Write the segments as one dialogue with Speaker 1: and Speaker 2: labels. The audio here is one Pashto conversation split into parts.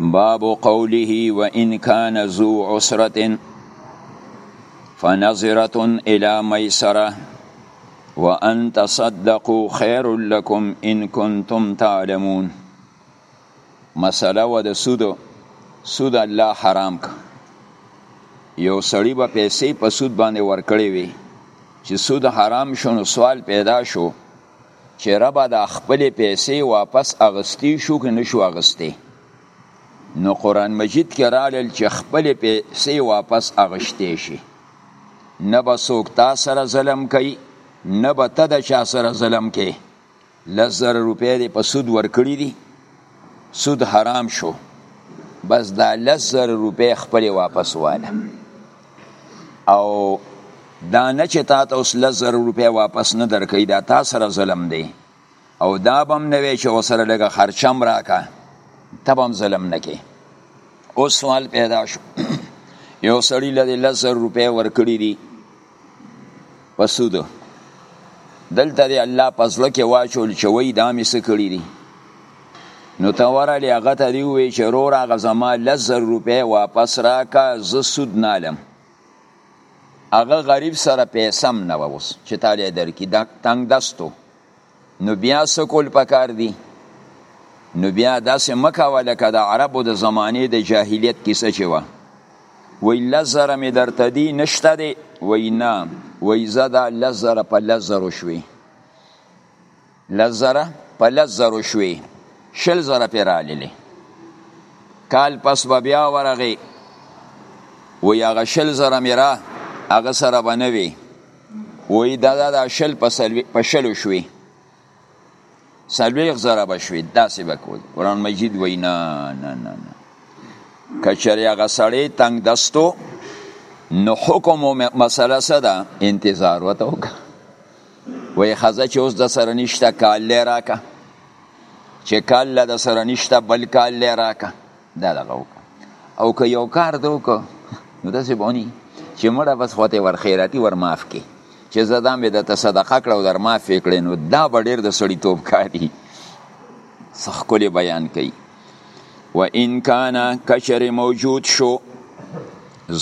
Speaker 1: باب قوله وان كان ذو عسره فنظره الى ميسره وان تصدقوا خير لكم ان كنتم تعلمون مسله و د سود سود الله حرام ک یو سړی به پیسې په سود باندې ورکړي وي چې سود حرام شونه سوال پیدا شو چی ربه دا خپلی پیسی واپس اغستی شو که نشو اغستی نو قرآن مجید کی رالل چی خپلی پیسی واپس اغشتی شی نه به سوک تا سره ظلم کئی نه به ته د چا سره ظلم کئی لس زر روپی دی په سود ورکړی دی سود حرام شو بس دا لس زر روپی خپلی واپس واله او دا نه چې تا ته اوس لس زره روپۍ واپس نه درکوي دا تا سره ظلم دی او دا به هم نه وی چې ورسره لږه خرچه هم راکړه ته به هم ظلم نه کوې اوس سوال پیدا شو یو سړي له لس زره روپۍ ورکړي دي په سود دلته دی الله په زړه کې واچول چې وای دا مې څه کړي دي نو ته ورغلې هغه ته دی ووایي چې رور هغه زما لس زر روپۍ واپس راکه زه سود نالم هغه غریب سره پیسه هم نه وه اوس چې تالی درکړي تنګ دستو نو بیا سکول پکار دی نو بیا داسې مکوه لکه د عربو د زمانې د جاهلیت کیسه چې وه وی لزر می درته دی نشته دی وی نه وی زدا لزر په لزر شوی لزر په لزر شوی شل زر پیرالی کال پس به بیا ورغی وی هغه شل زر میرا هغه سره بنوي وی دا دا, دا شل په شلو شوي سلویخ زره به شوي داسې به کول قرآن مجید وی نه نه نه نه که چېرې هغه سړی تنګ دستو نو حکم او مسله څه ده انتظار ورته وکړه وایي ښځه چې اوس د سره نشته کال دی راکړه چې کال له د سره نشته بل کال دی راکړه دا دغه وکړه او که یو کار ته وکړه نو داسې بونی چې مړه بس خو ته ورخیراتي ورماف کې چې زه دا مې درته صدقه کړه او در معاف یې کړې نو دا به ډېر د سړیتوب کار دي څه ښکلی بیان کوي و ان کان کشر موجود شو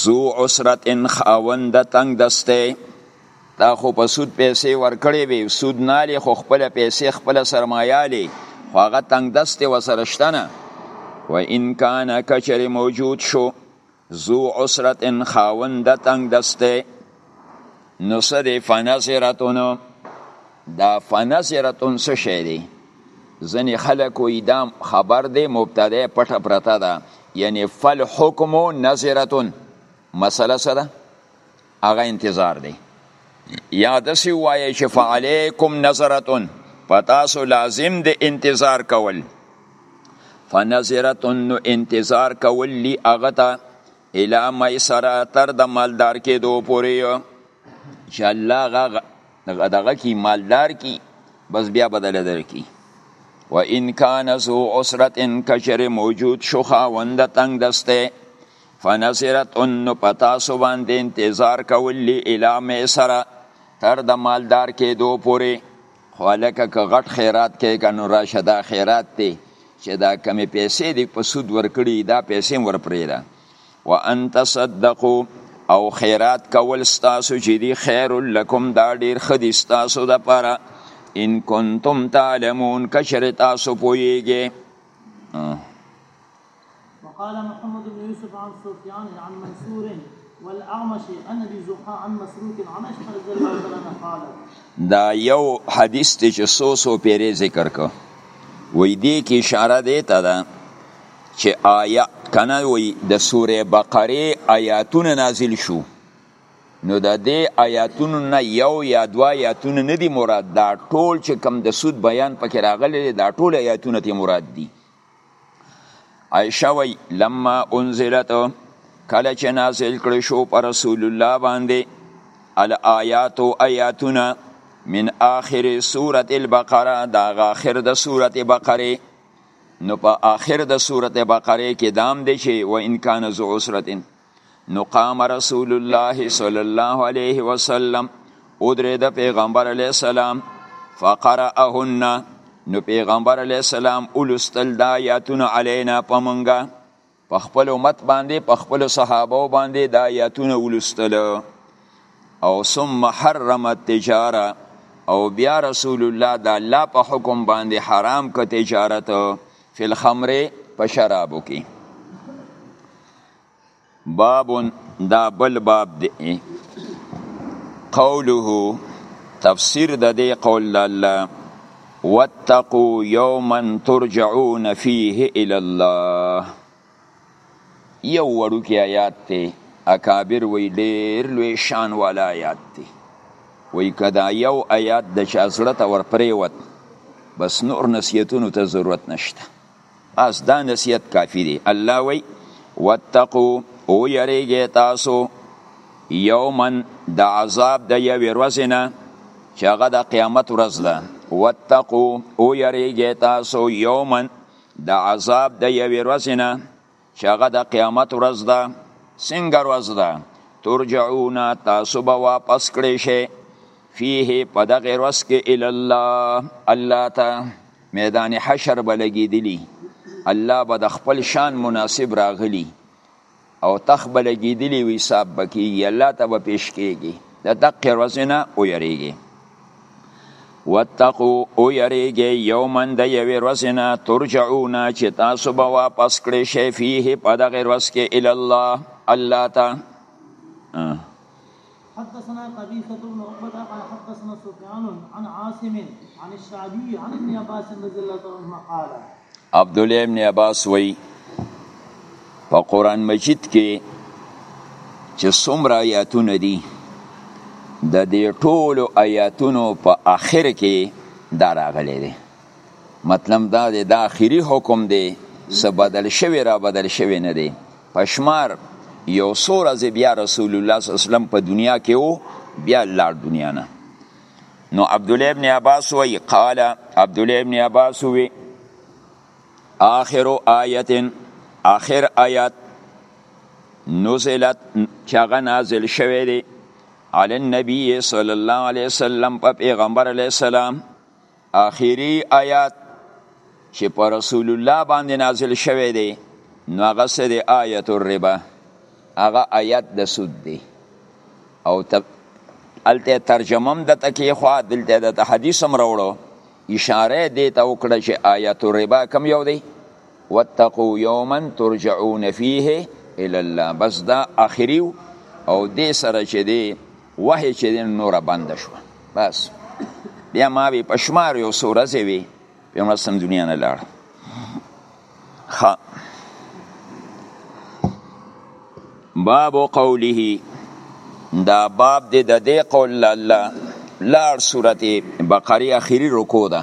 Speaker 1: ذو عسرت ان خاوند تنگ دسته تا خو په سود پیسې ورکړې وي سود نالې خو خپل پیسې خپل سرمایه لې خو هغه تنگ دست وسره شته نه و ان کان کچر موجود شو زو عسرت ان خاوند تنگ دست نو سد فنظرتون دا فنظرتون څه شی دی ځنې خلک وي دا خبر دی مبتدا پټه پرته ده یعنی فل حکم نظرتون مسله سره هغه انتظار دی یا دسی وایه چې فعلیکم نظرتون پتاسو لازم دی انتظار کول فنظرتون نو انتظار کول لی هغه ته الا میسره تر د مالدار کېدو پورې چې الله غا دغه کی مالدار کی بس بیا بدل درکی و ان کان ذو عسرت کشر موجود شو خاوند تنگ دسته فنظرت نو په تاسو باندې انتظار کول لی الی میسره تر د مالدار کېدو پورې خو هلکه که غټ خیرات کوې که نو راشه دا خیرات دی چې دا کمې پیسې دې په سود ورکړي دا پیسې هم ورپرېږده و ان تصدقو او خیرات کول ستاسو چې دي خیر لکم دا ډېر ښه دي ستاسو دپاره ان کنتم تعلمون که چېرې تاسو پوهېږئ
Speaker 2: وقال محمد بن يوسف عن سفيان عن منصور والاعمش عن ابي زحا عن مسروق عن عائشه رضي الله تعالى عنها قالت
Speaker 1: دا یو حدیث ته چې سو سو پیری ذکر کو وې دې کې اشاره دی ته ده چې آیا کنه وې د سوره بقره آیاتونه نازل شو نو د دې آیاتونو نه یو یا دوا آیاتونه نه دي مراد دا ټول چې کم د سود بیان پکې راغلي دا ټول آیاتونه ته مراد دي عائشه وی لما انزلت کله چې نازل کړ شو پر رسول الله باندې الآیات او آیاتونه من آخر سورة البقره دا آخر د سورة بقره نو په آخر د سورة بقره کې دام دی چې و ان کان ذو عسرتن نو قام رسول الله صلی الله علیه وسلم او درې د پیغمبر علی السلام فقرأهن نو پیغمبر علی السلام اولستل دا آیاتونه علینا پمنګه په خپل امت باندې په خپل صحابه باندې دا آیاتونه اولستل او ثم حرم التجاره او بیا رسول الله دا الله په حکم باندې حرام ک تجارت فی الخمر په شرابو کې باب دا بل باب دی قوله تفسیر د دې قول د الله واتقوا یوما ترجعون فيه الى الله یو وړو کې آیات ته اکابر وی ډیر لوی شان والا آیات ته وی کدا یو آیات د چا سره ته ورپریوت بس نور نصیحتونو ته ضرورت نشته بس دا نصیحت کافی دی الله وی واتقو او یریږي تاسو یومن د عذاب د یوې ورځې نه چې هغه د قیامت ورځ ده واتقو او یریږي تاسو یومن د عذاب د یوې ورځې نه چې هغه د قیامت ورځ ده څنګه ورځ ده ترجعون تاسو به واپس کړئ شئ فيه په دغه ورځ کې ال الله الله ته میدان حشر به لګېدلی الله به د خپل شان مناسب راغلی او تخ به لګېدلی وي حساب به کېږي الله ته به پیش کېږي د دقې ورځې نه ویرېږي واتقو او یریږي یومن د یوې ورځې نه ترجعون چې تاسو به واپس کړی شئ فيه په دغه ورځ کې الی الله الله ته
Speaker 2: حدثنا قبيصة بن عقبة قال حدثنا سفيان عن عاصم عن الشعبي عن ابن عباس رضي الله عنهما قال
Speaker 1: عبد الله ابن عباس وی په قران مجید کې چې څومره آیاتونه دي د دې ټولو آیاتونو په آخر کې دا راغلی دی مطلب دا دی دا آخري حکم دی څه بدل شوی را بدل شوی نه دی پشمار یو څو ورځې بیا رسول الله صلی الله علیه وسلم په دنیا کې وو بیا لاړ دنیا نه نو عبد الله ابن عباس وی قال عبد الله ابن عباس وی آخر آیت آخر آیات نزلت چاغه نازل شوه دی علی النبی صلی الله علیه وسلم په پیغمبر علیه السلام اخیری آیات چې پر رسول الله باندې نازل شوی دی نو هغه څه دی آیت الربا هغه آیت د سود دی او الته ترجمه هم د تکي خو دلته د حدیث هم راوړو اشاره دې ته وکړه چې آیت الربا کم یو دی واتقوا یوما ترجعون فیه الی الله بس دا اخریو او دې سره چې دی وحی چې دی نوره بنده شوه بس بیا ما به په شمار یو څو ورځې وي بیا ما سم دنیا نه لاړ ښه باب قوله دا باب دی د دې قول الله لار سورته بقره اخیری رکو ده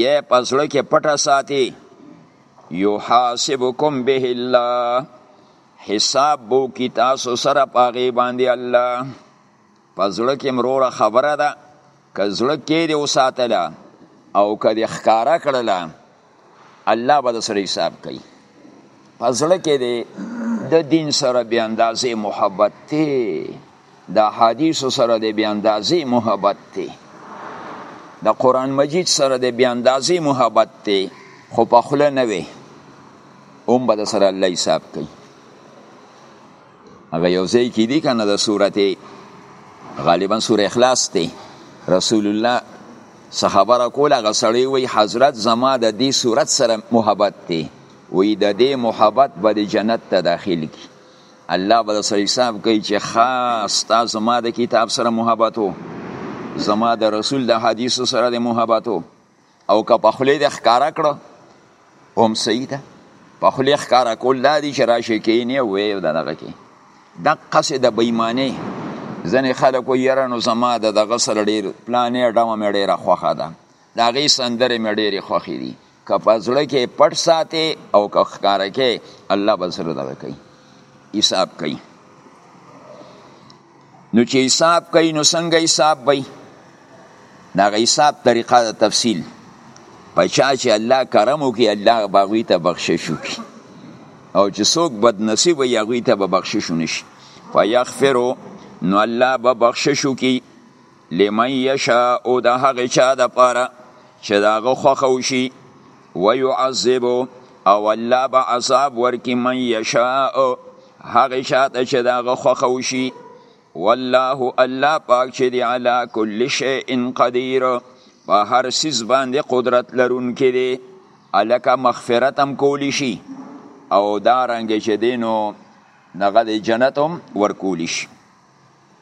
Speaker 1: یې په زړه کې پټه ساتي یحاسبکم به الله حساب بو کی تاسو سره پاغي باندې الله پزړه کې مروره خبره ده کزړه کې دی وساتله او کدی خکارا کړله الله به سره حساب کوي پزړه کې دی د دین سره به اندازې محبت ته د احادیثو سره د بی اندازې محبت دی د قران مجید سره د بی اندازې محبت دی خو په خوله نه وي اوم به د سره الله حساب کوي هغه یو ځای کې دی کنه د سورته غالبا سوره اخلاص دی رسول الله څه خبره کوله هغه سړی وی حضرت زما د دې صورت سره محبت دی وی د دې محبت به د جنت ته داخل کی الله به سره حساب کوي چې خاص تا زما د کتاب سره محبت وو زما د رسول د حدیثو سره د محبت وو او که په خلی د ښکارا کړو هم صحیح ده په خلی ښکارا کول دا دي چې راشي کې نه وې دغه کې د قصې د بېمانه ځنې خلکو یره نو زما د دغه سره ډېر پلانې ډمه مې ډېره خوښه ده د هغې سندرې مې ډېرې خوښې دي که په زړه کې پټ ساتې او که ښکاره کې الله به سره دغه کوي حساب کوي نو چې حساب کوي نو څنګه حساب وي د هغه حساب طریقه د تفصیل په چا چې الله کرم وکړي الله به هغوی ته بخشش وکړي او چې څوک بدنصیب وي هغوی ته به بخشش ونه شي فیغفرو نو الله به بخشش وکړي لمن یشاء د هغه چا د پاره چې داغه خوخه وشي ويعذب او الله به عذاب ورکی من یشاء هغه چا ته چې داغه خوخه وشي والله الله پاک چې دی علی کل شیء قدیر په هر سیز باندې قدرت لرونکي دی الکه مغفرت هم کولی شي او دا رنګ چې دینو دغه جنت هم ورکولی شي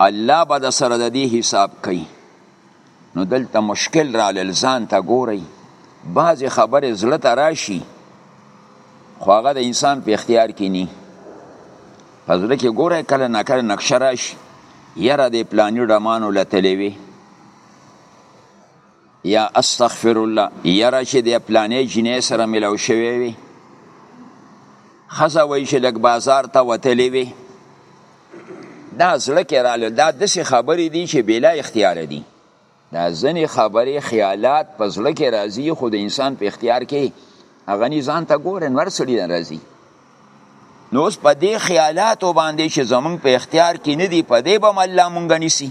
Speaker 2: الله
Speaker 1: به د سره د دې حساب کوي نو دلته مشکل را لزان ته ګوري بعض خبره زړه ته راشي خو هغه د انسان په اختیار کې ني پزړه کې ګوري کله نه کله نقشه راشي یره د پلاني ډمانو لتلوي یا استغفر الله یره چې د پلانې جنې سره ملاو شوی وي خزه وای چې لګ بازار ته وتلې وي دا زړه کې رااله دا دسې خبرې دي چې بلا اختیار دي دا ځنې خبرې خیالات په زړه کې راځي خو د انسان په اختیار کې هغه نه ځان ته ګورې نور سړي نه راځي نو اوس په دې خیالاتو باندې چې زمونږ په اختیار کې نه دي په دې به هم الله مونږ نیسي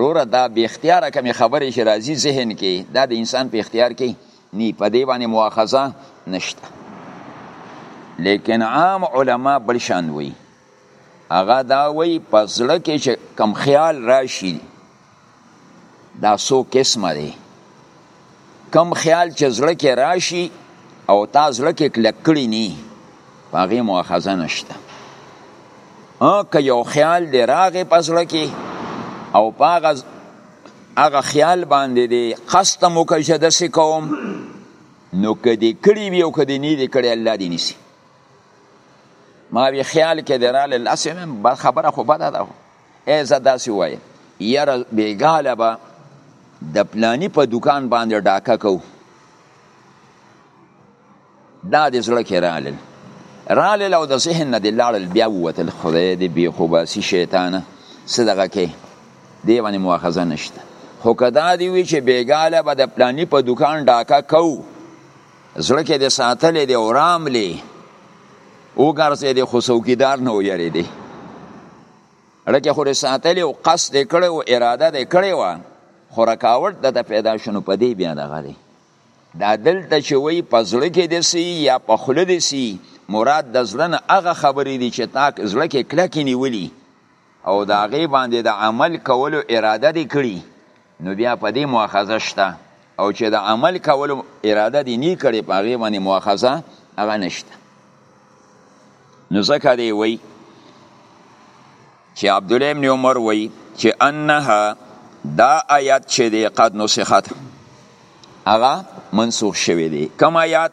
Speaker 1: روره دا بی اختیاره کمی خبرې چې راځي ذهن کې دا د انسان په اختیار کې نی په دې باندې مؤاخذه نشته لیکن عام علما بل شان وي هغه دا وي په زړه کې چې کم خیال راشي دا سو قسمه دی کم خیال چې زړه کې راشي او تا زړه کې کلک کړی نی هغه مؤاخذه نشته ها که یو خیال دی راغې په زړه کې او پاغه هغه خیال باندې دی قصد مو کې چې داسې کوم نو که دې کړي وي او که دې نه دې کړي الله دې نیسي ما وی خیال کې دراله لاسه خبره خو بده ده ای زه داسې وای یره بیګاله به د پلانی په دکان باندې ډاکه کو دا د زړه کې رالل رالل او د ذهن نه د لاړل بیا ووتل خدای دې بی خوباسي شیطانه څه دغه کې دی باندې مؤاخذه نشته خو که دا دی وی چې بیګاله به د پلانی په دکان ډاکه کو زړه کې د ساتلې دی ورام لې او ګرځې دی خو څوکیدار نه ویری دی لکه خو ساتلې او قصد کړي او اراده دې کړي و خو رکاوټ د پیدا شنو په دی بیا دغه دی دا دلته چې وای په زړه کې دې سي یا په خوله دې سي مراد د زړه نه هغه خبرې دي چې تاک زړه کې کلک نیولي او دا غي باندې د عمل کولو اراده دې کړي نو بیا په دې مؤاخذه شته او چې د عمل کولو اراده دې نه کړې په هغې باندې مؤاخذه هغه نشته نو ځکه دی وایي چې عبدالله ابن عمر وایي چې انها دا آیات چې دی قد نسخت هغه منسوخ شوی دی کوم آیات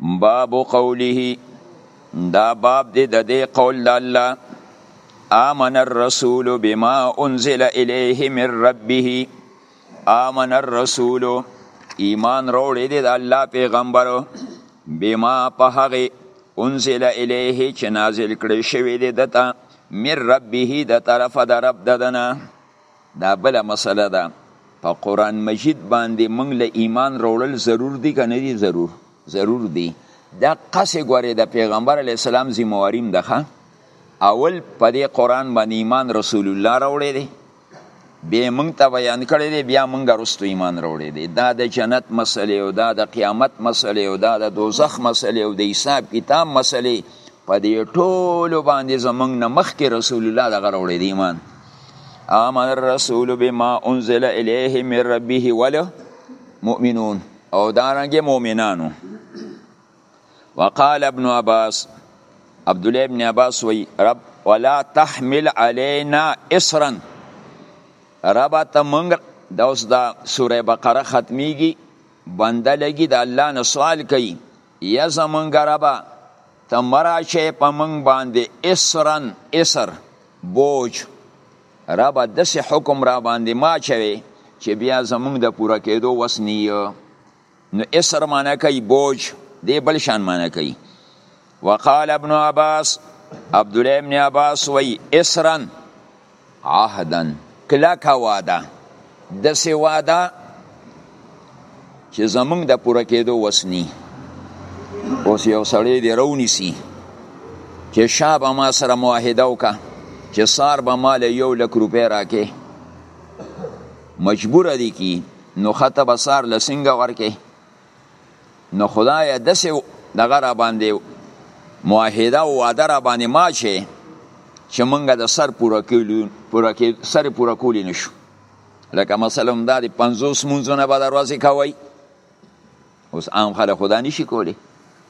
Speaker 1: باب قوله دا باب دی د دې قول د الله آمن الرسول بما انزل الیه من ربه آمن الرسول ایمان روړی دی د الله پیغمبر بما په هغه انزل الیه چې نازل کړی شوی دی دته من ربه د طرفه د رب ددنه دا بله مسله ده په قران مجید باندې موږ له ایمان وروړل ضرور دي کنه دي ضرور ضرور دي دا قصې ګوري د پیغمبر علی السلام ذمہواریم ده اول په دې قران باندې ایمان رسول الله راوړی دی به مونږ ته بیان کړی دی بیا مونږ رستو ایمان راوړی دی دا د جنت مسلې او دا د قیامت مسلې او دا د دوزخ مسلې او د حساب کتاب مسلې په دې ټولو باندې زمونږ نه مخکې رسول الله دغه راوړی دی ایمان آمن الرسول بما انزل الیه من ربه ول مؤمنون او دارنګ مؤمنانو وقال ابن عباس عبد الله ابن عباس وی رب ولا تحمل علينا اسرا رب ته مونږ د اوس د سوره بقره ختميږي بنده لګي د الله نه سوال کوي یا زمونږ ربا ته مه راچوې په موږ باندې اسرا، اسر، بوج، ربه داسې حکم راباندې مه اچوې چې بیا زموږ د پوره کېدو وس نه یې. نو اسر معنی کوي بوج، دې بل شان معنی کوي. وقال ابن عباس، عبدالله ابن عباس وایي اسرا، عهدا کلکه وعده داسې وعده چې زمونږ د پوره کېدو وس نی اوس یو سړی دې راونیسي چې شا به ما سره معاهده وکړه چې سار به ما له یو لک روپۍ راکې مجبوره دی کی نو خطه به سار له څنګه ورکې نو خدای دسه دغه را باندې معاهده او وعده را باندې ما چې چې مونږ د سر پوره کولو پوره کې سر پوره کولی نشو لکه مثلا دا د 50 مونږونه به دروازې کوي اوس عام خلک خدا نشي کولی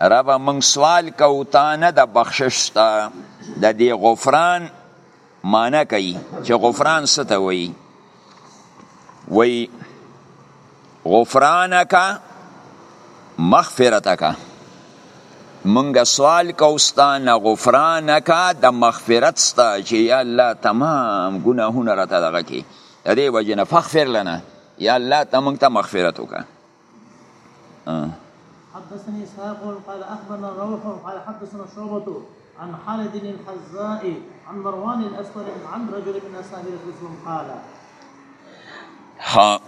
Speaker 1: ربه موږ سوال کوو تا نه د بخشش ستا د دې غفران معنی کوي چې غفران څه ته وایي وایي غفرانک مغفرتک مونږ سوال کوستانه غفرانک د مغفرت ستا چې یا الله تمام ګناهونه راته دغه کې دې وجنه فغفر لنا یا الله ته مونږ ته مغفرت وکړه
Speaker 2: حدثني اسحاق قال اخبرنا روح قال حدثنا شعبة عن خالد بن الحزاء عن مروان الاسود عن رجل من اصحاب رسول الله قال
Speaker 1: ها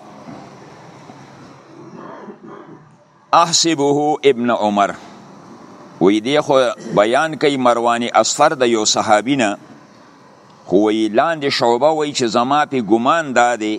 Speaker 1: احسبه ابن عمر وی دی خو بیان کوي مروان اصفر د یو صحابینه خو وی لاندې شعبه وی چې زما په ګمان دا دی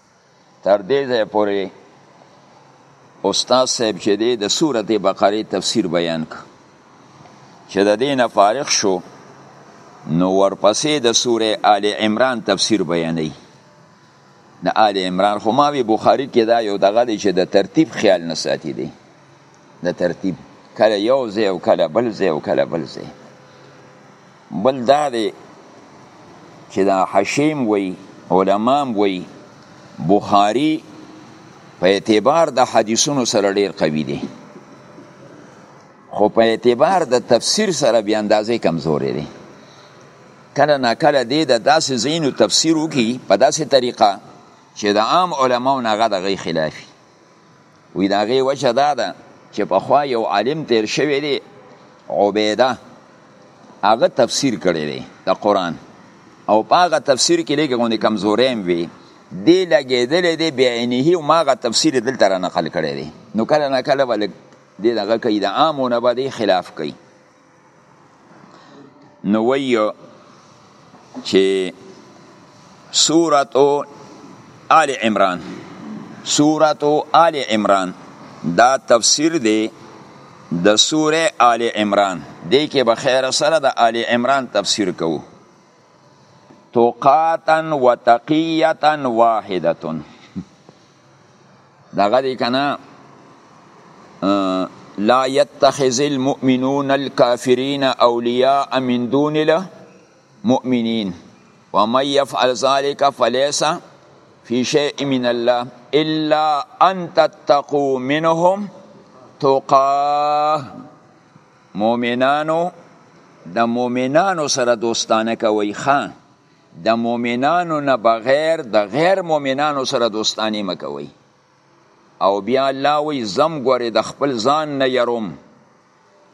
Speaker 1: تر دې ځای پورې استاد صاحب چې دی د سورت بقره تفسیر بیان ک چې د دین فارغ شو نو ورپسې د سوره آل عمران تفسیر بیانې د آل عمران خو ما وی بخاری کې دا یو دغه چې د ترتیب خیال نه ساتي دی د ترتیب کله یو ځای او کله بل ځای او کله بل ځای بل دا دی چې دا حشیم وی علمام وی بخاری په اعتبار د حدیثونو سره ډیر قوي دی خو په اعتبار د تفسیر سره بیا اندازې کمزورې دی کله نا کله دی د داسې زینو تفسیر وکي په داسې طریقه چې د عام علماو نه غدغې خلافي وی د هغې وجه دا ده چې پخوا یو عالم تیر شوی دی عبیده هغه تفسیر کړی دی د قرآن او په هغه تفسیر کې لږې غوندې کمزوری هم وي دی لګېدلی دی بعینه او ما هغه تفسیر دلته را نقل کړی دی نو کله نه کله به لږ دې دغه کوي د عامو نه به دې خلاف کوي نو ویو چې سورت آل عمران سورت آل عمران دا تفسیر دی د سوره آل عمران دې کې به خیر سره د آل عمران تفسیر کوو توقاتن و تقیتن واحدتن دغه دی کنه لا يتخذ المؤمنون الكافرين اولیاء من دون المؤمنین ومن يفعل ذلك فليس في شيء من الله الا ان تتقوا منهم تقاه مؤمنانو د مؤمنانو سره دوستانه کوي خان د مؤمنانو نه بغیر د غیر مؤمنانو سره دوستانی مکوي او بیا الله وی زم ګوره د خپل ځان نه يروم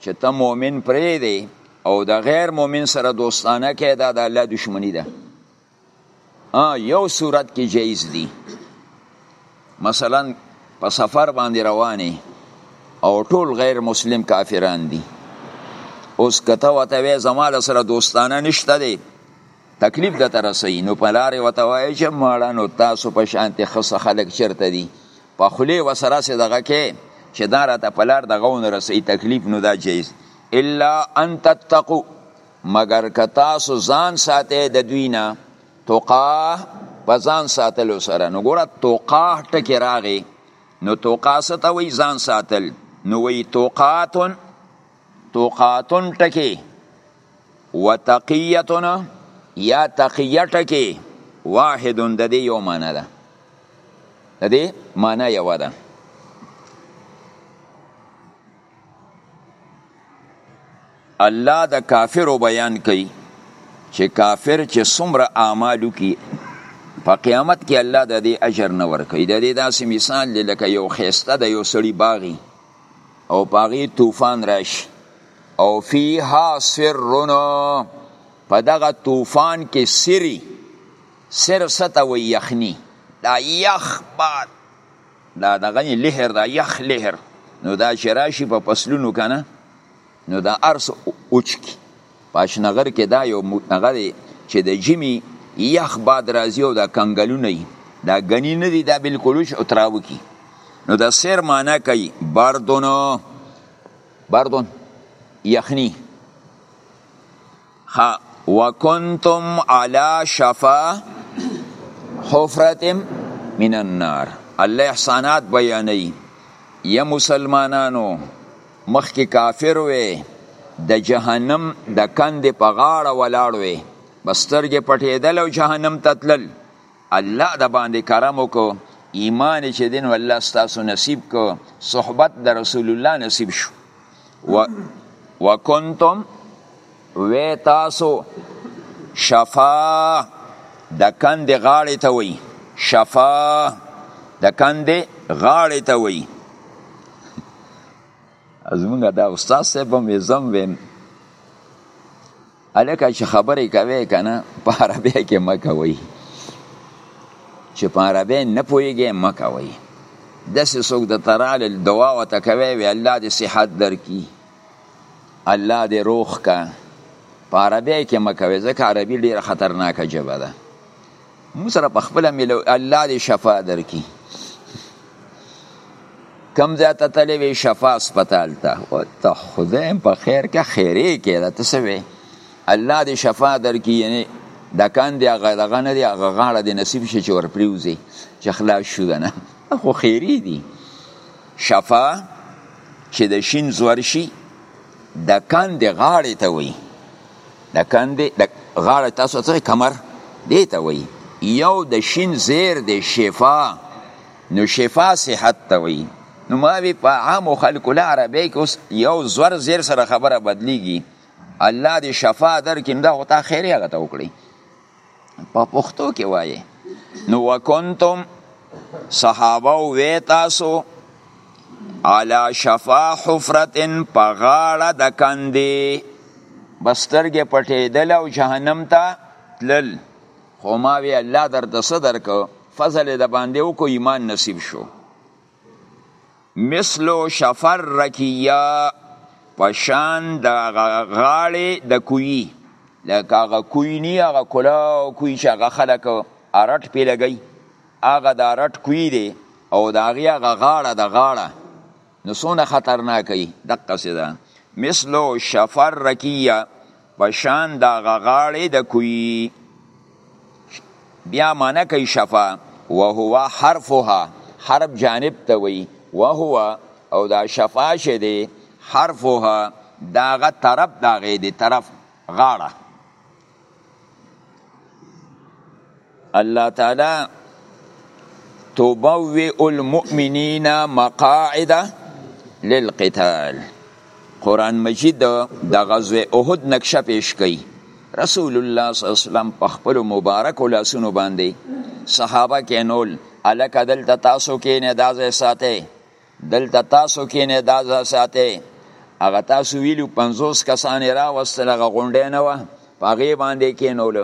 Speaker 1: چې ته مؤمن پرې دی او د غیر مؤمن سره دوستانه کې دا د الله دشمنی ده ا یو صورت کې جایز دي مثلا په سفر باندې رواني او ټول غیر مسلم کافران دي اوس کته وته زماله سره دوستانه نشته دي تکلیف د ترسي نو په لارې وته وایي چې مړه نو تاسو په شانتي خص خلک چرته دي په خلی وسره سي دغه کې چې دا راته په لار دغه ون رسي تکلیف نو دا جایز الا ان تتقو مگر که تاسو ځان ساتي د دوی نه توقاه په ځان ساتلو سره نو ګوره توقاه ټکی راغی نو توقاه څه ته وایي ځان ساتل نو وایي توقاتن توقاتن ټکی وتقیتن یا تقیه ټکی واحد د دې یو معنا ده د دې معنا یو ده الله د کافرو بیان کوي چې کافر چې څومره اعمالو کې په قیامت کې الله د دې اجر نه ورکوي د دې داسې مثال دی لکه یو خیسته د یو سړي باغی او په هغې طوفان راشي او فیها سرون په دغه طوفان کې سری سر ستا و یخنی دا یخ باد دا دغه لهر دا یخ لهر نو دا چې راشي په فصلونو کنه نو دا ارس اوچ کی پاشنغر کې دا یو هغه دی چې د جمی یخ باد راځي او دا کنګلونه یي دا غنی نه دی دا بالکل او تراو کی نو دا سیر معنا کوي بردون بردون یخنی ها وکنتم علی شفا حفرتم من النار الله احسانات بیانوي یا مسلمانانو مخکې کافر وې د جهنم د کندې په غاړه ولاړ وې بسترګې پټېدل او جهنم ته تلل الله د باندې کرم وکړو ایمان چې دین الله ستاسو نصیب کو صحبت د رسول الله نصیب شو و وکنتم و تاسو شفا د کند غاړې ته وای شفا د کند غاړې ته وای از موږ دا استاد صاحب هم زم ویم الکه چې خبرې کوي کنه په عربی کې مکوي چې په عربی نه پويږي مکوي داسې څوک د ترال دعا وته کوي وی الله دې صحت درکي الله دې روخ کا په عربی کې مکوي ځکه عربي ډیره خطرناکه ژبه ده مو سره په خپل ملو الله دې شفا درکې کم ځای ته تللی وي شفا هسپتال ته ته خدای په خیر کې خیرې کې ده ته څه وې الله دې شفا درکې یعنی دکان دی هغه دغه نه دی هغه غاړه دې نصیب شي چې ور پریوځي چې خلاص شو ده نه خو خیرې دي شفا چې د شین زور شي د کندې غاړې ته وایي د کندې د غاړه تاسو څه کمر دی ته وایي یو د شین زیر دی شفا نو شفا صحت ته وایي نو ما وی په عام خلکو له عربی کې اوس یو زور زیر سره خبره بدلیږي الله دې شفا درکړي دا خو تا خیر هغه ته وکړي په پښتو کې وایي نو وکنتم صحابه وې تاسو علا شفا حفرتن په غاړه د کندې بسترګې پټېدل او جهنم ته تلل خو ما وی الله درته څه درکو فضل د باندې وکړو ایمان نصیب شو مثلو شفر رکیه پشان د غاړې د کوی لکه هغه کوی نی هغه کلا او کوی چې هغه خلک ارټ پی لګی هغه د ارټ کوی دی او د هغه هغه غاړه د غاړه نو سونه خطرناک دی دقه سي ده مثلو شفر رکیه په شان دا غغاړې د کوي بیا معنی کوي شفا وهو حرفها حرف جانب ته وي وهو او دا شفا شه دی حرفها داغه طرف داغه دی طرف غاړه الله تعالی تبوئ المؤمنین مقاعد للقتال قرآن مجید د غزوه احد نقشه پیش کړي رسول الله صلی الله علیه وسلم په خپل مبارک لاسونو باندې صحابه کینول الک دلته تاسو کې نه دازه ساته دلته تاسو کې نه دازه ساته هغه تاسو ویلو 50 کسان را وستل غونډه نه و پاغه باندې کینول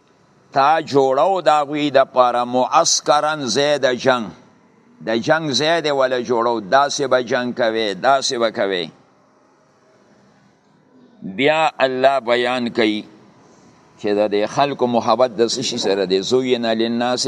Speaker 1: تا جوړو دا غوی د پاره معسكرن زید جنگ د جنگ زید ولا جوړو داسې به جنگ کوي داسې به کوي بیا الله بیان کوي چې د خلکو محبت د سشي سره دی زوینا للناس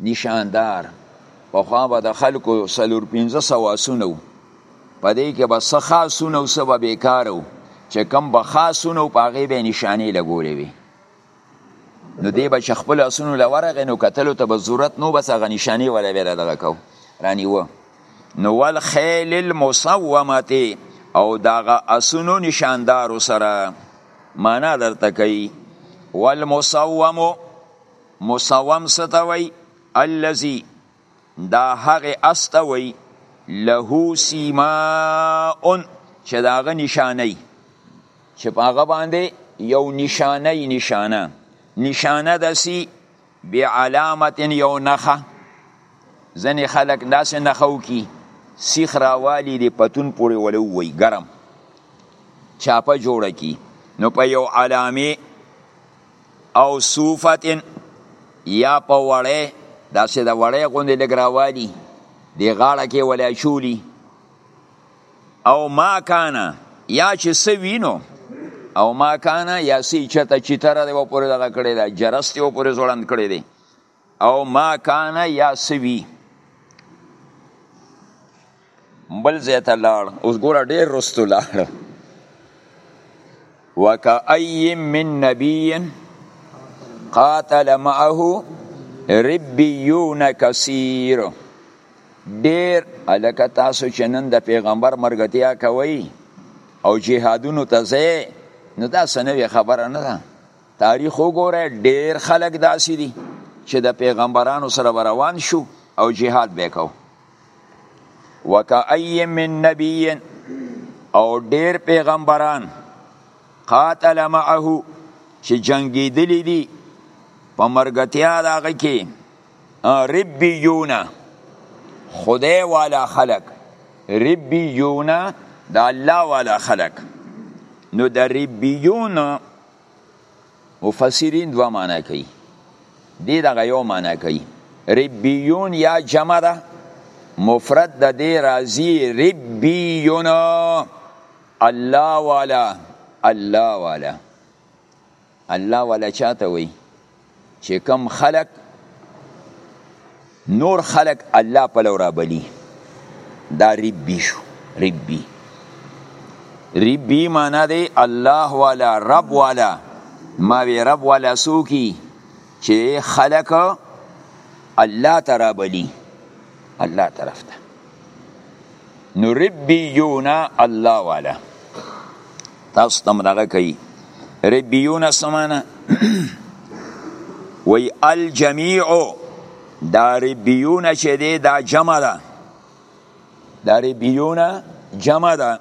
Speaker 1: نشاندار پخوا به د خلکو څلور پنځه سوه اسونه وو په دې کې به څه ښه اسونه او څه به بېکاره وو چې کوم به ښه اسونه وو په هغې به یې نشانې لګولې وي نو دی به چې خپل اسونو له ورغې نو کتلو ته به ضرورت نو بس هغه نشانې ولا به را دغه کو رانیوه نو والخیل المصومتې او دغه اسونو نشاندارو سره معنا درته کوي والمصومو مسوم څه ته وایي؟ الذي دا هغه اس ته وایي له سیماء چې د هغه نشانه وي چې په هغه باندې یو نشانه یې نشانه نشانه داسې بعلامت یو نښه ځینې خلک داسې نښه وکړي سیخ راوالي د پتون پورې ولو وي ګرم چاپه جوړه کی نو په یو علامه او صوفتن یا په وړې دا چې د وړې غوندې لږ راوالي د غاړه کې ولې اچولي او ما کانا یا چې څه وینو او ما کانا یا سی چته چیتره دی و پورې دغه کړی دا جرس دی و پورې ځوړند کړی دی او ما کان یا سوی بل زیته لاړ اوس ګوره ډیر رستو لاړ وکأی من نبی قاتل معه ربیون کثیر ډیر الکه تاسو چې نن د پیغمبر مرګتیا کوي او جهادونو ته ځئ نو دا سنوي خبره نه ده تاریخ وګوره ډیر خلک داسې دي چې د پیغمبرانو سره روان شو او جهاد به کو وکای من نبی او ډیر پیغمبران قاتل معه چې جنگی دلی دي په مرګتیا داغه کې ربیونه خدای والا خلق ربیونه د الله والا خلق نو د ربیونه مفسرین دوه معنی کوي دی دغه یو معنی کوي ربیون یا جمع ده مفرد د دې راځي ربیون الله والا الله والا الله والا چاته وي چې کم خلق نور خلق الله په لورا بلی دا ربی شو ربی ربی معنا دی الله والا رب والا ما وی رب والا سوکی چې خلق الله ترا بلی الله طرف ته نو ربی یونا الله والا تاسو تم دغه کوي ربيون سمانه وی الجميع دا ربيون چې دی دا جمع ده دا ربيون جمع ده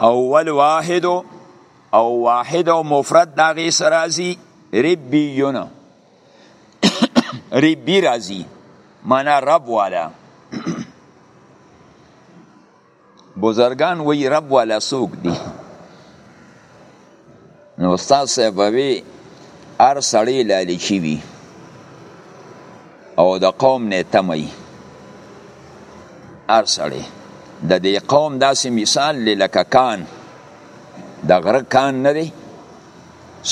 Speaker 1: اول واحد او واحد او مفرد دا غي سرازي ربيون ربي رازي معنا رب والا بزرگان وی رب والا سوک دی نو استاد صاحب وی ار سړی لالچی وی او د قوم نه تمای ار سړی د دې قوم داسې مثال لکه کان د غره کان نه دی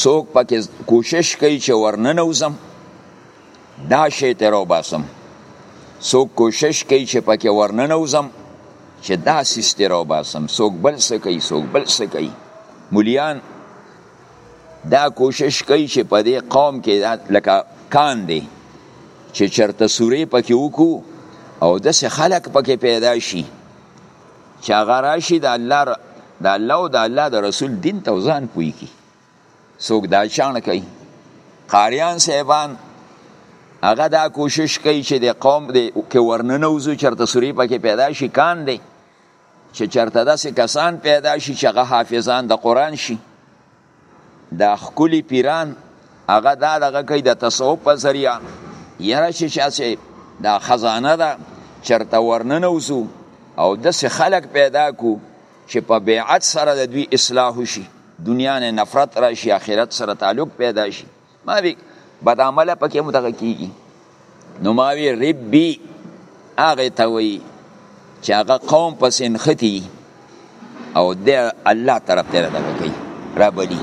Speaker 1: څوک پکې کوشش کوي چې ورننه وزم دا شی ته راوباسم څوک کوشش کوي چې پکې ورننه وزم چې دا سیستې راوباسم څوک بل څه کوي څوک بل څه کوي مولیان دا کوشش کوي چې په دې قوم کې دا لکه کان دی چې چرته سورې پکې وکړو او داسې خلک پکې پیدا شي چې هغه راشي د الله د الله او د الله د رسول دین ته ځان پوي کی څوک دا چاڼ کوي قاریان صاحبان هغه دا کوشش کوي چې د قوم د کې ورننه وزو چرته سوري پکې پیدا شي کان دی چې چرته داسې کسان پیدا شي چې هغه حافظان د قران شي دا خکلی پیران هغه دا دغه کوي د تصوف په ذریعہ یره چې شاسې دا خزانه ده چرته ورننه وزو او داسې خلک پیدا کو چې په بیعت سره د دوی اصلاح وشي دنیا نه نفرت راشي آخرت سره تعلق پیدا شي ما وی بد عمله پکې مدغه کیږي نو ما وی ربي هغه ته وی چې هغه قوم پس انختی او د الله طرف ته راغلی ربلی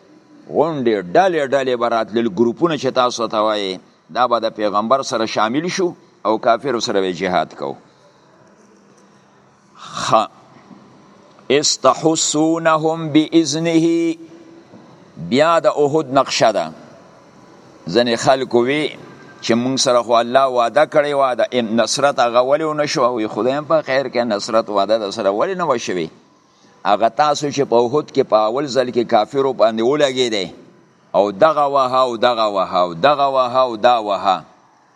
Speaker 1: غونډې ډلې ډلې به راتلل ګروپونه چې تاسو ته وایي دا به د پیغمبر سره شامل شو او کافر سره به جهاد کو خ استحسونهم باذنه بیا د احد نقشه ده ځنې خلکو وی چې مونږ سره خو الله وعده کړی و د نصرت هغه ولې ونه شو وی خدای په خیر کې نصرت وعده د سره ولې نه وشوي هغه تاسو چې په احد کې په اول ځل کې کافرو باندې ولګېدی او دغه وها او دغه وها او دغه وها او دا وها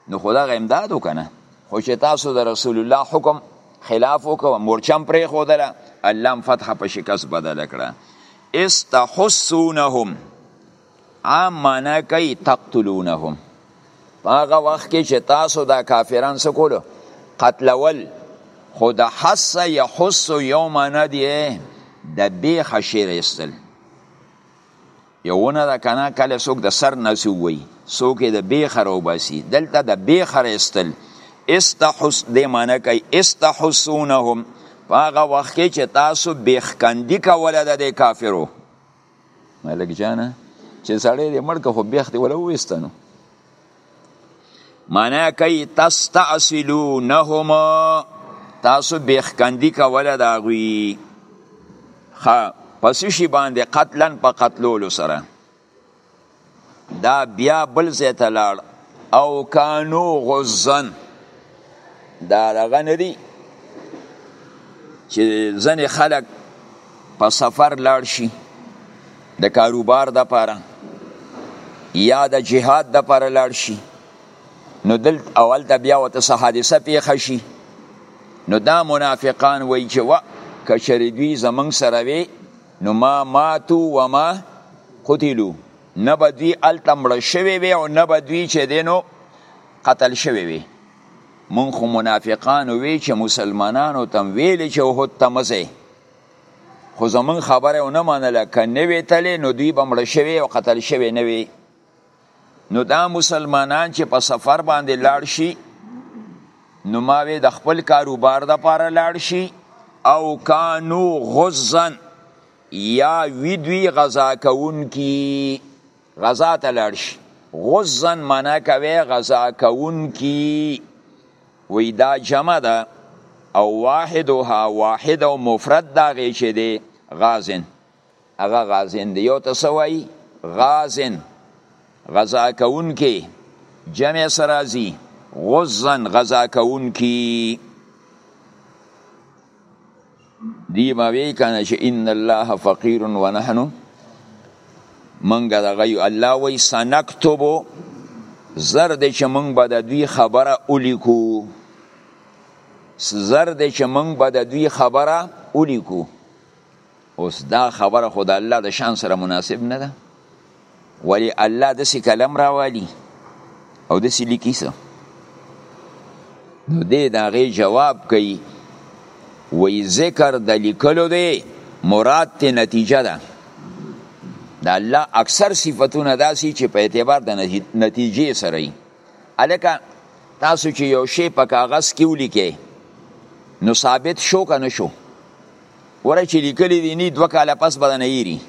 Speaker 1: نو خو دغه امداد وکنه خو چې تاسو د رسول الله حکم خلاف وکړه مورچم پرې خودله الله فتح په شکست بدل کړه استحسونهم عام معنا کوي تقتلونهم هغه وخت کې چې تاسو دا کافران څه کولو قتلول خو د حس یحس یو معنا دی د بې خشیر استل یوونه د کنا کله څوک د سر نسو وي څوک د بې خرو باسي دلته د بې خر استل استحس دې معنا کوي استحسونهم هغه وخت کې چې تاسو بې خکندي کوله د کافرو ملک جانه چې سړی دې مړ که خو بیخ دې ولا وویسته نو معنا کوي تستعسلونهم تاسو بیخکندی کوله د هغوی ښه پس شي باندې قتلن په قتلولو سره دا بیا بل ځای ته لاړ او کانو غزن دا دغه نه دي چې ځینې خلک په سفر لاړ شي د کاروبار د پاره یا د جهاد د پاره لاړ شي نو دل اول ته بیا وته څه حادثه پیښه شي نو دا منافقان وایي چې وا کچری دوی زمنګ سره وي نو ما ماتو وما قتلو نه به دوی هلته مړه شوي وي او نه به دوی چې دی نو قتل شوي وي مونږ خو منافقانو وی چې مسلمانانو ته ویلې چې احد ته مه ځئ خو زمونږ خبره ونه منله که نه وی تللی نو دوی به مړه شوي او قتل شوي نه وي نو دا مسلمانان چې په سفر باندې لاړ شي نو ماوي د خپل کاروبار د پاره لاړ شي او کانو غزن یا ویدوی غذا کون کی غذا ته لاړ شي غزن معنا کوي غذا کون کی وی دا جمع ده او واحدها واحد او مفرد دا غي چې دی غازن هغه غازین دی یو ته سوای غازن غزا کون کې جمع سرازی غزن غزا کون کې دی ما وی کنه چې ان الله فقیر و نحنو منګه دغه الله وی سنکتبو زر دې چې مونږ به د دوی خبره ولیکو زر دې چې مونږ به د دوی خبره ولیکو اوس دا خبره خو د الله د شان سره مناسب نه ده ولی الله د سی کلم راوالی او د سی لیکی سره نو دې دا غي جواب کوي وی ذکر د لیکلو دی مراد ته نتیجه ده د الله اکثر صفاتونه داسي چې په اعتبار د نتیجې سره الکه تاسو چې یو شی په کاغذ کې ولیکئ نو ثابت شو که نه شو وره چې لیکلی دی نی دوه کاله پس به نه یری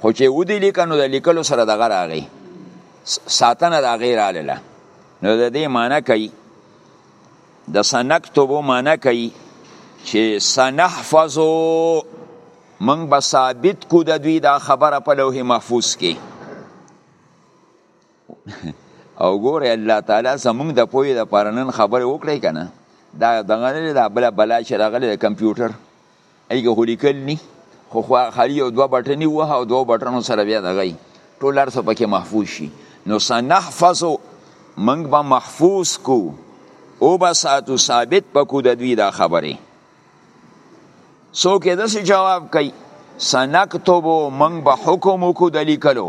Speaker 1: خو چې ودی لیکه نو د لیکلو سره دغه راغی ساتنه د هغې راغله نو د دې معنی کوي د سنکتبو معنی کوي چې سنحفظو من به ثابت کو د دوی دا خبره په لوح محفوظ کې او ګوره الله تعالی زمونږ د پوهې لپاره نن خبرې وکړې که نه دا دغه نه دا بله بلا چې راغلې د کمپیوټر هغې خو لیکل ني خو خو خالي یو دوه بټنې ووهه او دوه بټنو سره بیا دغه ټول هر څه پکې محفوظ شي نو سنحفظو موږ به محفوظ کو او به ساتو ثابت به کو د دوی دا خبرې څوک یې داسې جواب کوي سنکتبو موږ به حکم وکړو د لیکلو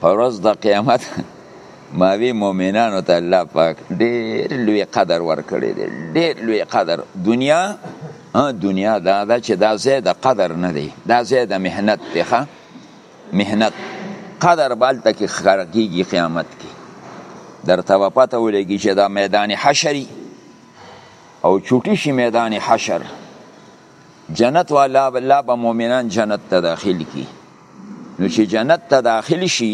Speaker 1: پر ورځ د قیامت ماوی مؤمنانو ته الله پاک ډېر لوی قدر ورکړي دی ډېر لوی قدر دنیا دنیا دا ده چې دا ځای د قدر نه دی دا ځای د مهنت دی ښه مهنت قدر به هلته کې ښکاره کېږي قیامت کې درته به پته ولګي چې دا میدان حشري او چوټي شي میدان حشر جنت والا الله به مؤمنان جنت ته داخل کړي نو چې جنت ته داخل شي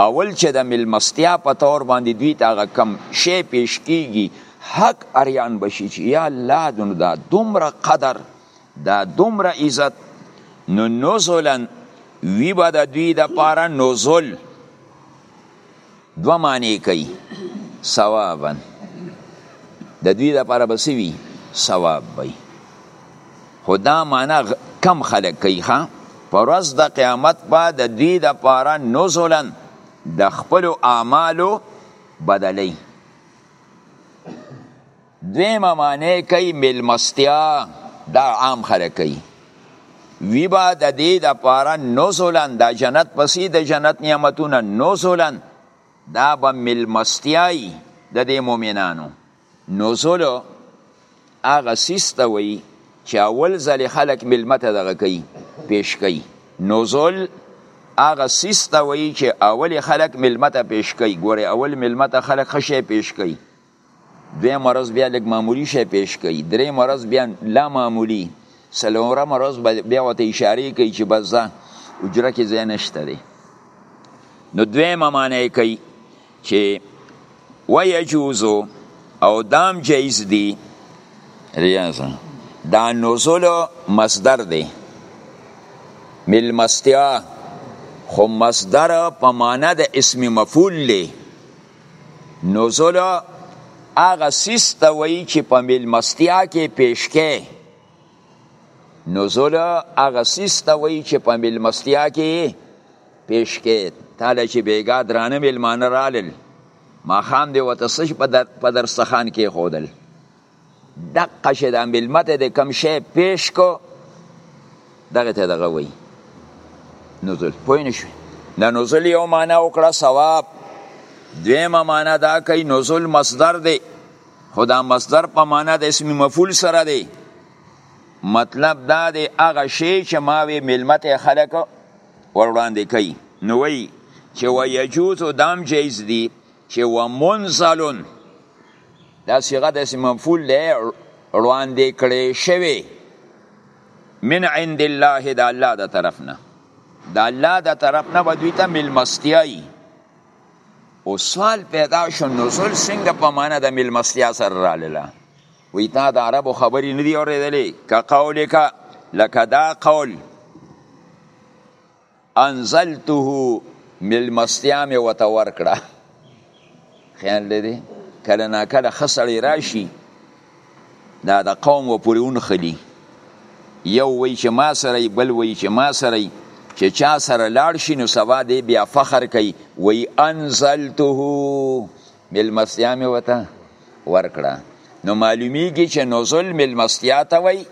Speaker 1: اول چې د ملمستیا په تور باندې دوی ته هغه کم شی پیش کیږي حق اریان بشي چې یا الله دنو دا دومره قدر دا دومره عزت نو نزلن وی به د دوی د پاره نزل دوه معنی کوي ثوابا د دوی لپاره به څه وي ثواب وي خو دا معنا کم خلک کوي ښه په ورځ د قیامت به د دوی لپاره نزلا د خپلو اعمالو بدلی دویمه معنی کوي ملمستیا دا عام خلک کوي وی با د دې د پاره نزولن د جنت پسې د جنت نعمتونه نزولن دا به ملمستیای د دې مؤمنانو نزول هغه سیسته وی چې اول ځل خلک ملمته دغه کوي پیش کوي نزول هغه سیسته وی چې اول خلک ملمته پیش کوي ګوره اول ملمته خلک خشه پیش کوي دوی مرز بیا لګ معمولی شی پیش کوي درې مرز بیا لا معمولی سلوره مرز بیا وته اشاره کوي چې بس ځه اجره کې ځای نشته دی نو دوی ممانه کوي چې ویجوزو او دام جایز دی ریاضه دا نزول مصدر دی ملمستیا خو مصدر په معنا د اسم مفعول له نزول هغه سیس ته وایي چې په میلمستیا کې پیش کې نزول هغه سیس ته وایي چې په میلمستیا کې پیش کې تاله چې بیګا درانه میلمانه رالل ماښام دی وته سش په درستخان کې خودل دقه شي دا ملمت د کم شي پیش کو دغه ته دغه وای نزول پوه نه شو دا نزول یو معنا وکړه ثواب دویمه معنا دا کوي نزول مصدر دی خو دا مصدر په معنا د اسم مفعول سره دی مطلب دا دی هغه شی چې ما وی ملمت خلک ور وړاندې کوي نو وی چې ويجوز دام جایز دی چې و منزلون دا صيغه د اسم مفعول دی وړاندې کړې شوی من عند الله د الله د طرف نه د الله د طرف نه به دوی ته ملمستیای او سوال پیدا شو نزول څنګه په معنا د ملمستیا سره رااله وی تا د عربو خبرې نه دی اورېدلې که قولک لکه دا قول انزلته ملمستیا مې وته ورکړه خیال لري کله نا کله خسړی راشي دا د قوم و پورې ونخلي یو وی چې ما سره بل وی چې ما سره چې چا سره لاړ شي نو سبا دی بیا فخر کوي وی انزلته ملمستیا مې وته ورکړه نو معلومیږي چې نزول ملمستیا ته وای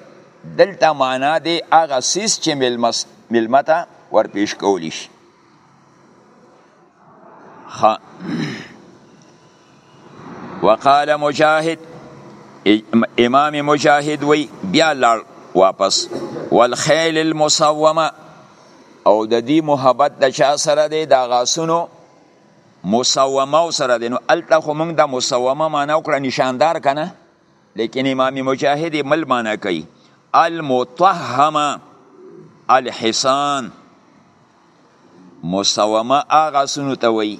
Speaker 1: دلته معنا دی هغه سیس چې ملمست ملمته ور پیش کولی شي خ وقال مجاهد امام مجاهد وی بیا لاړ واپس والخیل المصومه او د دې محبت د چا سره دی د غاسونو مسومه او سره دی نو الته خو موږ د مسومه معنا وکړه نشاندار کنه لیکن امام مجاهد مل معنا کوي المطهمه الحسان مسومه هغه سونو ته وایي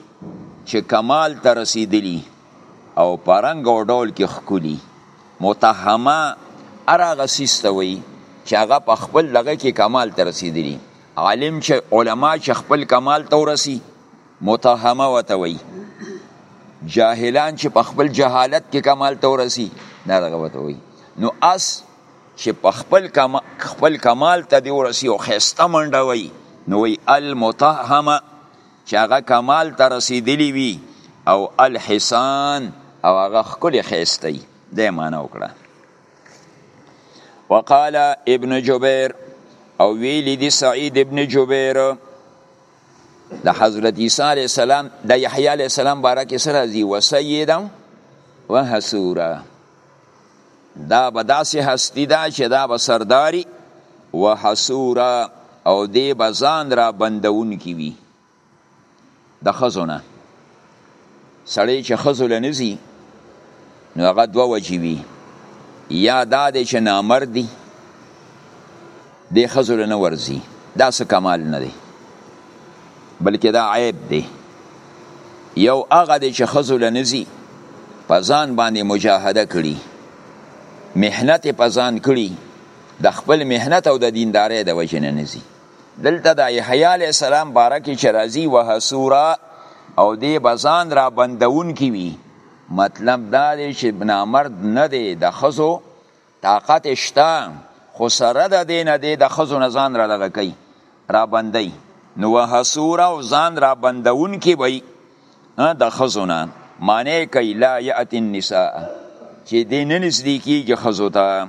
Speaker 1: چې کمال ته رسیدلی او پرنګ او ډول کې خکولی متهمه هر هغه سیس ته وایي چې هغه په خپل لغه کې کمال ته رسیدلی عالم چې علما چې خپل کمال ته ورسی متهمه وته وي جاهلان چې په خپل جهالت کې کمال ته ورسی دا دغه وته وي نو اس چې په خپل کما خپل کمال ته دی ورسی او خسته منډه وي نو وي المتهمه چې هغه کمال ته رسیدلی وي او الحسان او هغه خپل خسته دی د معنا وکړه وقال ابن جبیر او ویلی دی سعید ابن جبیر د حضرت عیسی علیه السلام د یحیی علیه السلام باره کې سره دی وسیدا وحسورا دا به داسې هستی دا چې دا به سرداری وحسورا او دی به ځان را بندون کی وی د خزونه سړی چې خزو لنزي نو هغه دوه وجې وي یا دا دی چې نامرد دی د خزو لنه ورزي دا څه کمال نه دی بلکې دا عیب دی یو هغه دی چې خزو لنزي په ځان باندې مجاهده کړي محنت په ځان کړي د خپل محنت او د دیندارۍ د وجې نه نزي دلته د یحیی علیه السلام باره کې چې راځي وحسورا او دی به ځان را بندونکي وي مطلب دا دی چې نامرد نه دی د ښځو طاقت شته خو سره د دې نه دی د ښځو نه ځان را دغه کوي را بندوي نو وحسوره او ځان را بندون کې وي د ښځو نه معنی کوي لا یأتي النساء چې دې نه نږدې کېږي ښځو ته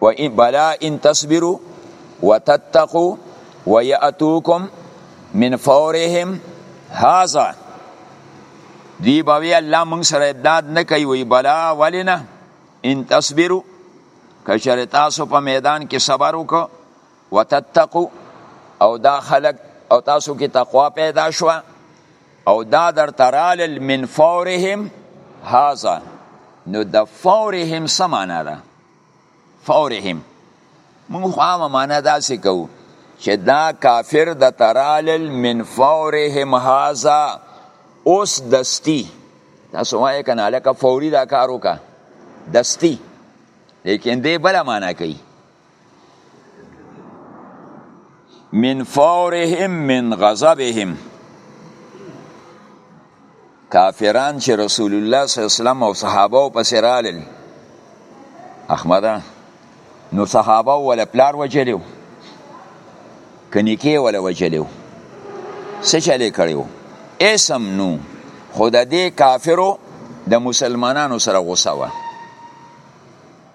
Speaker 1: و ان بلا ان تصبروا وتتقوا وياتوكم من فورهم هذا دی باوی الله مونږ سره امداد نه کوي وی بلا ولنا ان تصبروا کچره تاسو په میدان کې صبر وکړو وتتقوا او دا خلق او تاسو کې تقوا پیدا شوه او دا درته رالل من فورهم هذا نو د فورهم څه معنا ده فورهم موږ خو عامه معنا داسې کوو چې دا کافر د ترالل من فورهم هذا اوس دستی تاسو وایې که نه لکه فوري دا کار وکړه دستی لیکن دی بله معنا کوي من فورهم من غضبهم کافران چې رسول الله صلی الله علیه وسلم او صحابه په سرال احمد نو صحابه ول پلار وجلیو کنيکي ول وجلیو څه چلې کړیو اسم نو خود دې کافرو د مسلمانانو سره غوسه وه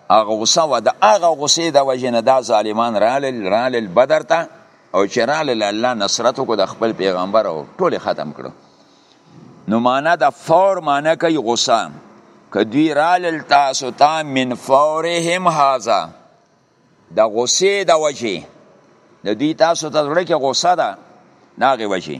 Speaker 1: هغه غوسه وه د هغه غوسې د وجې نه دا ظالمان رالل رالل بدر ته او چې رالل الله نصرت وکړو د خپل پیغمبر او ټول ختم کړو نو معنا د فور معنا کوي غوسه که دوی رالل تاسو ته من فورهم هذا د غوسې د وجې د دوی تاسو ته زړه کې غوسه ده ناغې وجې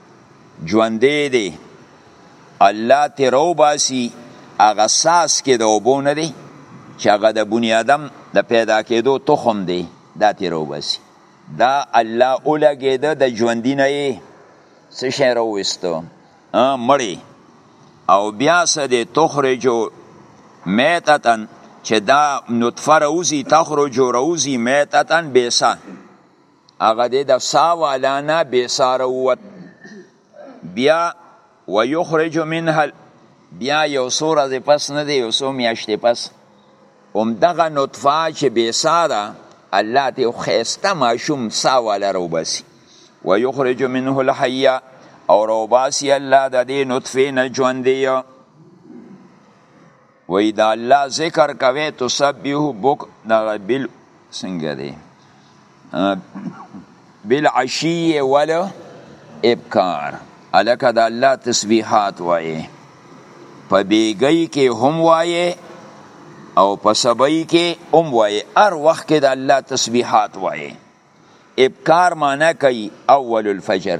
Speaker 1: ژوندې دی الله تی رو باسی هغه ساس کې د اوبو نه دی چې هغه د بنی آدم د پیدا کېدو تخم دی دا تی رو باسی دا الله اولګې ده د ژوندې نه یې څه شی رو وستو مړی او بیا سه دی تخرجو میتتن چې دا نطفه روزی تخرجو روزی میتتن بیسه هغه دی د سا والا نه بې ساره ووت بیا ویخرج منها بیا یو څو ورځې پس نه دی یو څو میاشتې پس همدغه نطفه چې بې ساره الله ته یو ښایسته ماشوم سا والا راوباسي ویخرج منه الحیه او راوباسي الله د دې نطفې نه ژوندی وای دا الله ذکر کوي تسبیح بوک دغه بل څنګه دی بل عشی ول ابکار الکه دا الله تسبیحات وای په بیګی کې هم وای او په سبای کې هم وای هر وخت کې دا الله تسبیحات وای ابکار معنی کوي اول الفجر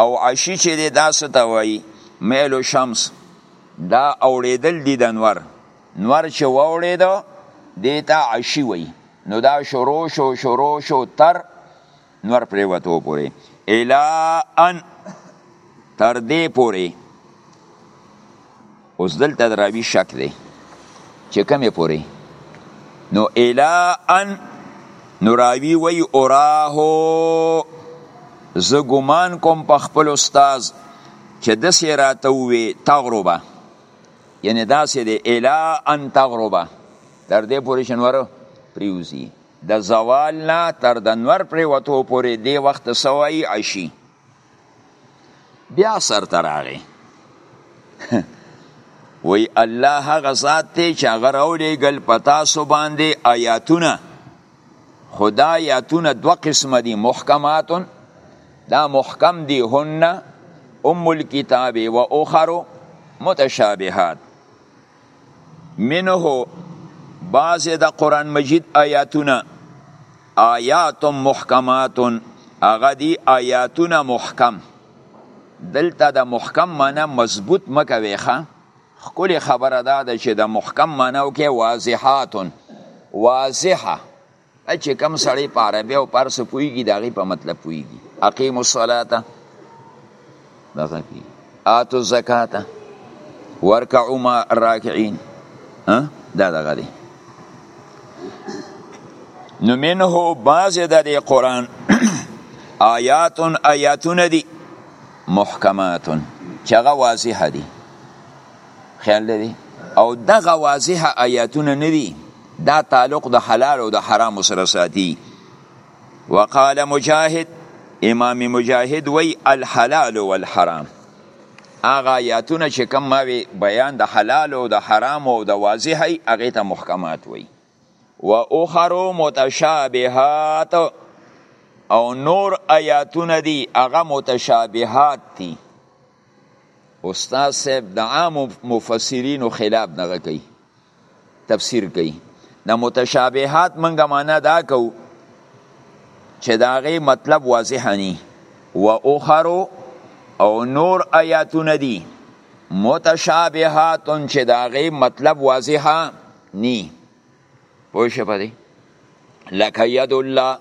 Speaker 1: او عشی چې دی دا څه ته وایي میل الشمس دا اوړېدل دي د نور نور چې واوړېده دې ته عشی وایي نو دا شروع شو شروع شو تر نور پریوتو پورې الا ان تر دې پورې اوس دلته د راوي شک دی چې کومې پورې نو الا ان نو راوي وی اوراه زه ګمان کوم په خپل استاد چې د سې راته ووې تغربه یعنی داسې دی الا ان تغربه تر دې پورې چې نور پریوزي د زوال نه تر د نور پرې وتو پورې دې وخت سوی عشي بیا سر ته راغی وی الله هغه ذات دی چې هغه راولېږل په تاسو باندې آیاتونه خدا آیاتونه دوه قسمه دي محکماتون دا محکم دي هن ام الكتاب و اخر متشابهات منه بعض د قران مجید آیاتونه آیات محکمات هغه دی آیاتونه محکم دلته د محکم معنی مضبوط مکوي ښه خکل خبره دا ده چې د محکم معنی او کې واضحات واضحه چې کم سړی په عربي او پارس پويږي دا غي په مطلب پويږي اقيم الصلاه دا ځکه اتو زکات ورکعوا مع الراكعين ها دا دغه دی نو منه بعض د دې قران آیات آیاتونه دي محکمات چې هغه واضح دي خیال لري او دغه واضح آیاتونه نه دي دا تعلق د حلال او د حرام سره ساتي وقال مجاهد امام مجاهد وی الحلال والحرام هغه آیاتونه چې کوم ماوي بیان د حلال او د حرام او د واضح هي هغه ته محکمات وي و اخر متشابهات او نور آیاتونه دي هغه متشابهات دي استاد صاحب د عامو مفسرینو خلاف دغه کوي تفسیر کوي د متشابهات منګه معنا دا کو چې دا غي مطلب واضح ني و اخرو او نور آیاتونه دي متشابهات چې دا غي مطلب واضح ني پوه شو په دې لکه ید الله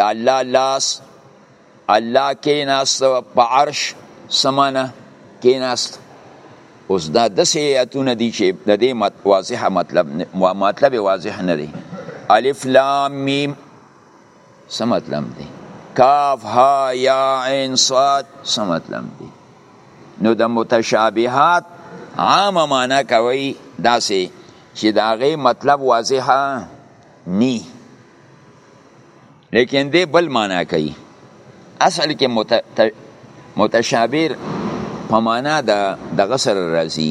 Speaker 1: د الله لاس الله کیناست په عرش سمانه کیناست اوس دا داسې ایتونه دي چې د دې مت واضحه مطلب مطلب واضح نه دی الف لام میم څه مطلب دی کاف ها یا عین صاد څه مطلب دی نو د متشابهات عامه معنا کوي داسې چې د هغې مطلب واضحه نی لیکن دی بل معنا کوي اصل کې مت... متشابه په معنا د دغه سره راځي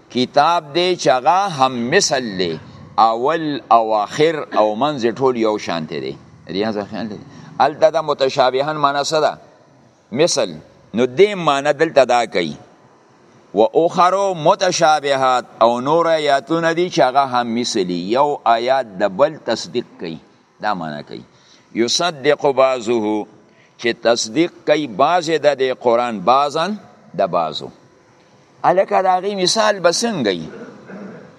Speaker 1: کتاب دی چې هغه هم مثل دی اول او آخر او منځ ټول یو شان دی ریاض خیال دی الته دا متشابهن معنا څه ده مثل نو دې معنا دلته دا کوي و اخرو متشابهات او نور آیاتونه دي چې هغه هم مثلی یو آیات د بل تصدیق کوي دا معنا کوي یصدق بعضه چې تصدیق کوي بعض د قرآن بعضن د بعضو الکه د هغې مثال به څنګه وي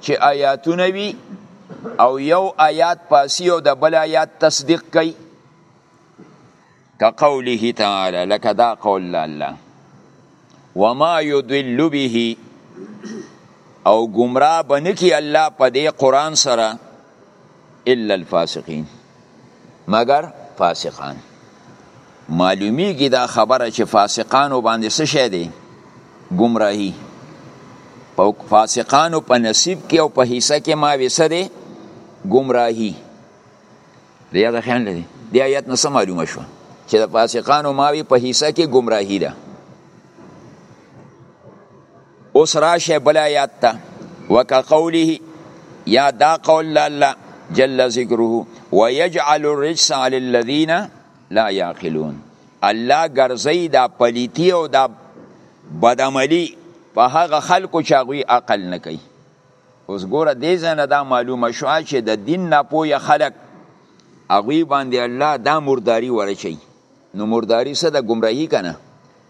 Speaker 1: چې آیاتونه وي او یو آیات پاسی او د بل آیات تصدیق کوي که قوله تعالی لکه دا قول الله وما یدل به او گمراه بنکی الله په دې قران سره الا الفاسقین مگر فاسقان معلومیږي دا خبره چې فاسقانو باندې څه شی دی گمراهی په فاسقانو په نصیب کې او په حصہ کې ما وسه دی گمراهی دی دا خیال لري دی آیت نه معلومه شو چې د فاسقانو ماوی په حصہ کې گمراهی ده اوس راشه بل آیات ته وک قوله یا دا قول الله جل ذکره ويجعل الرجس على الذين لا يعقلون الله ګرځي دا پلیتی او دا بدعملی په هغه خلکو چې هغوی عقل نه کوي اوس ګوره دې ځنه دا معلومه شو چې د دین نه پوهه خلک هغوی باندې الله دا مرداری ورچي نو مرداری څه د ګمراهی کنه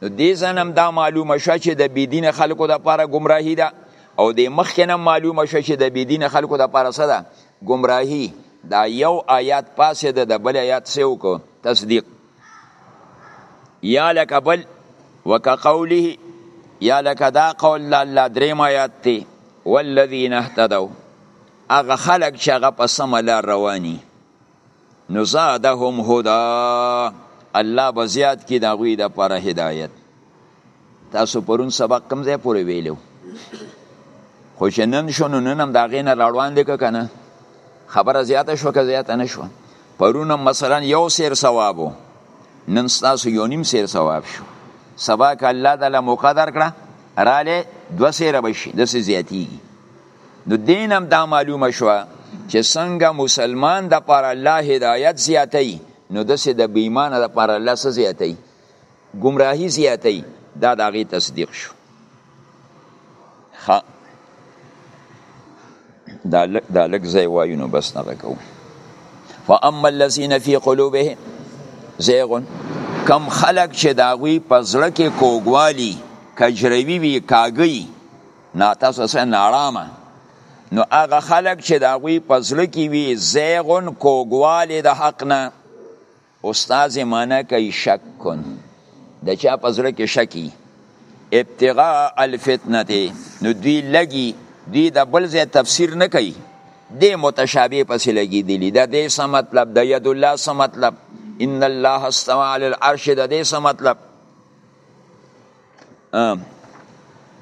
Speaker 1: نو دې ځنم دا معلومه شوه چې د بيدین خلکو د پاره گمراهی ده او د مخکنه معلومه شوه چې د بيدین خلکو د پاره څه ده گمراهی دا یو آیات پاسه ده د بل آیات سه وکړو تصدیق یا لک بل وک قوله یا لک دا قول لا الله دریم آیات تی والذین اهتدوا هغه خلق چې هغه په سم لار رواني نو زادهم هدا الله به زیات کړي د هغوی دپاره هدایت تاسو پرون سبق کوم ځای پورې ویلو خو چې نن شو نو نن هم د هغې نه راړوان دی که نه خبره زیاته شوه که زیاته نه شوه پرون هم مثلا یو سیر ثواب و نن ستاسو یو نیم سیر ثواب شو سبا که الله تعالی مقدر کړه رالی دوه سیره به شي داسې زیاتیږي نو دین هم دا معلومه شوه چې څنګه مسلمان د پر الله هدایت زیاتوي نو داسې د بیمانه د پر الله څه زیاتوي ګمراهي زیاتوي دا د هغې تصدیق شو ښه دا لږ ځای وایو نو بس دغه کوو فاما الذین فی قلوبهم زیغ کم خلق چې د هغوی په زړه کې کوږوالي کجروي وي کاږي نه تاسو سه ناړامه نو هغه خلک چې د هغوی په زړه کې وي زیغون کوږوالی د حق نه استاد یې معنا کوي شک کن د چا په زړه کې شکی ابتغاء الفتنه دی نو دوی لګي دوی د بل ځای تفسیر نه کوي د متشابه پسې لګي دي د دې څه مطلب د ید الله څه مطلب ان الله استوى على العرش د دې څه مطلب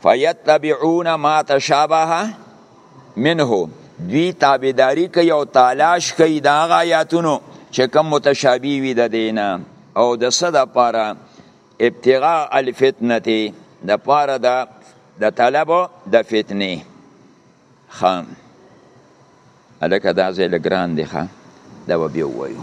Speaker 1: فیتبعون ما تشابه منه دوی تابعداری کوي او تلاش کوي دا آیاتونو چې کوم متشابه وي د دینه او د صد لپاره ابتغاء الفتنه د لپاره د د طلب د فتنه خام الکه دا زه لګران دی خام دا به وایو